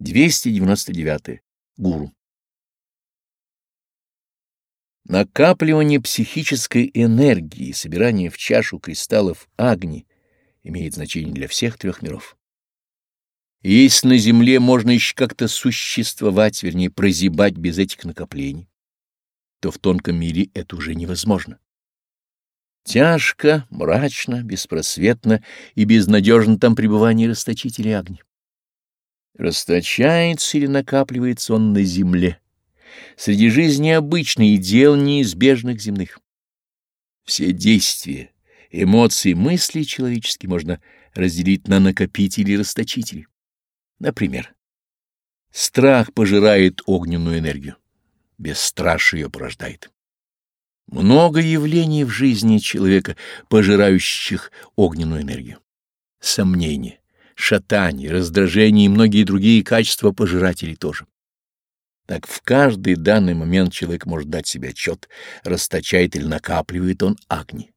299. Гуру. Накапливание психической энергии и собирание в чашу кристаллов Агни имеет значение для всех трех миров. Если на Земле можно еще как-то существовать, вернее, прозябать без этих накоплений, то в тонком мире это уже невозможно. Тяжко, мрачно, беспросветно и безнадежно там пребывание расточителей огня. Расточается или накапливается он на земле, среди жизни обычной и дел неизбежных земных. Все действия, эмоции, мысли человеческие можно разделить на накопители и расточители. Например, страх пожирает огненную энергию, бесстрашие ее порождает. Много явлений в жизни человека, пожирающих огненную энергию. Сомнения, шатание, раздражение и многие другие качества пожирателей тоже. Так в каждый данный момент человек может дать себе отчет, расточает или накапливает он огни.